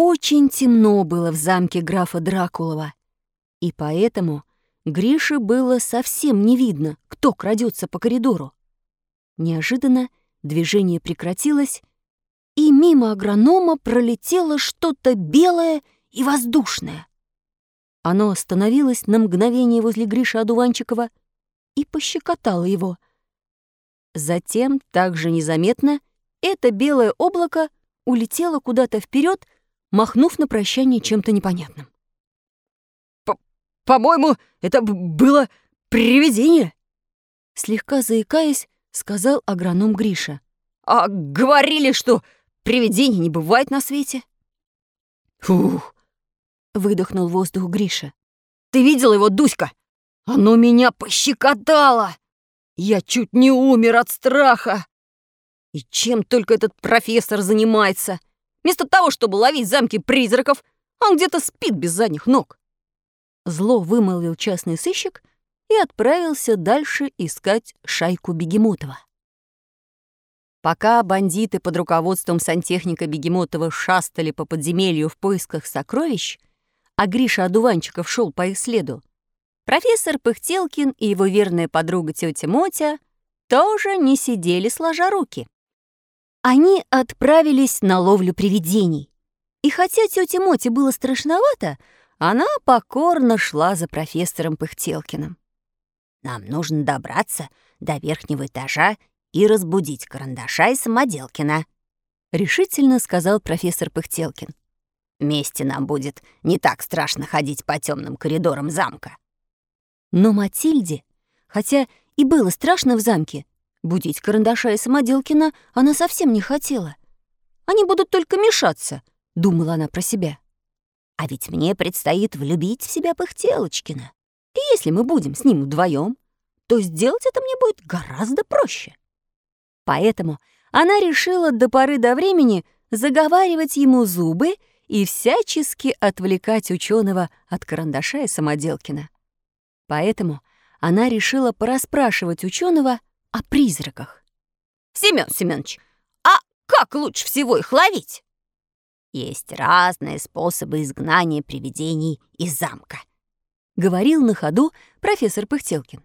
Очень темно было в замке графа Дракулова, и поэтому Грише было совсем не видно, кто крадется по коридору. Неожиданно движение прекратилось, и мимо агронома пролетело что-то белое и воздушное. Оно остановилось на мгновение возле Гриши Одуванчикова и пощекотало его. Затем, также незаметно, это белое облако улетело куда-то вперед, махнув на прощание чем-то непонятным. «По-моему, это было привидение!» Слегка заикаясь, сказал агроном Гриша. «А говорили, что привидений не бывает на свете!» «Фух!» — выдохнул воздух Гриша. «Ты видел его, Дуська? Оно меня пощекотало! Я чуть не умер от страха! И чем только этот профессор занимается? Вместо того, чтобы ловить замки призраков, он где-то спит без задних ног!» Зло вымолвил частный сыщик и отправился дальше искать шайку Бегемотова. Пока бандиты под руководством сантехника Бегемотова шастали по подземелью в поисках сокровищ, а Гриша Одуванчиков шел по их следу, профессор Пыхтелкин и его верная подруга тетя Мотя тоже не сидели сложа руки. Они отправились на ловлю привидений. И хотя тете Моте было страшновато, она покорно шла за профессором Пыхтелкиным. «Нам нужно добраться до верхнего этажа и разбудить Карандаша и Самоделкина», — решительно сказал профессор Пыхтелкин. «Вместе нам будет не так страшно ходить по темным коридорам замка». Но Матильде, хотя и было страшно в замке, будить Карандаша и Самоделкина она совсем не хотела. Они будут только мешаться, — думала она про себя. А ведь мне предстоит влюбить в себя Пыхтелочкина. И если мы будем с ним вдвоем, то сделать это мне будет гораздо проще. Поэтому она решила до поры до времени заговаривать ему зубы и всячески отвлекать ученого от карандаша и самоделкина. Поэтому она решила порасспрашивать ученого о призраках. «Семён Семёнович, а как лучше всего их ловить?» Есть разные способы изгнания привидений из замка», — говорил на ходу профессор Пыхтелкин.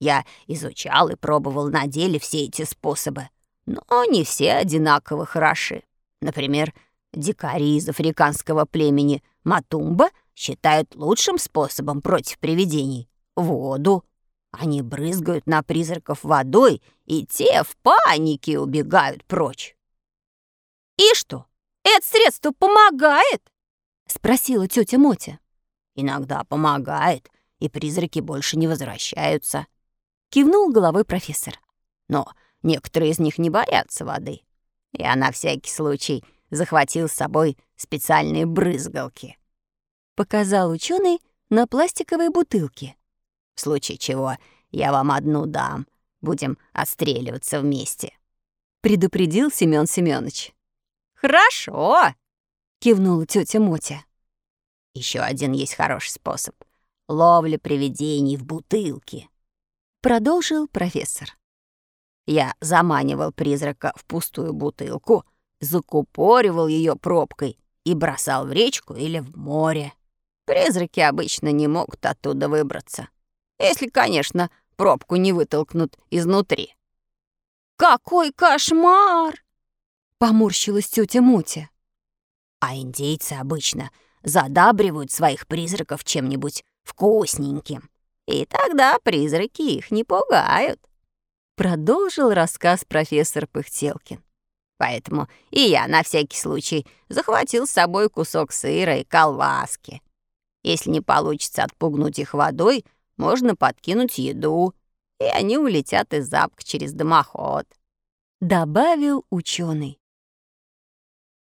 «Я изучал и пробовал на деле все эти способы, но не все одинаково хороши. Например, дикари из африканского племени Матумба считают лучшим способом против привидений — воду. Они брызгают на призраков водой, и те в панике убегают прочь. «И что, это средство помогает?» — спросила тетя Мотя. «Иногда помогает, и призраки больше не возвращаются», — кивнул головой профессор. «Но некоторые из них не боятся воды. Я на всякий случай захватил с собой специальные брызгалки». Показал ученый на пластиковой бутылке. «В случае чего я вам одну дам. Будем отстреливаться вместе», — предупредил Семён Семёныч. «Хорошо!» — кивнула тетя Мотя. Еще один есть хороший способ — ловля привидений в бутылке», — продолжил профессор. Я заманивал призрака в пустую бутылку, закупоривал ее пробкой и бросал в речку или в море. Призраки обычно не могут оттуда выбраться. Если, конечно, пробку не вытолкнут изнутри. «Какой кошмар!» Поморщилась тетя Мотя. А индейцы обычно задабривают своих призраков чем-нибудь вкусненьким. И тогда призраки их не пугают. Продолжил рассказ профессор Пыхтелкин. Поэтому и я на всякий случай захватил с собой кусок сыра и колбаски. Если не получится отпугнуть их водой, можно подкинуть еду, и они улетят из запка через дымоход. Добавил ученый.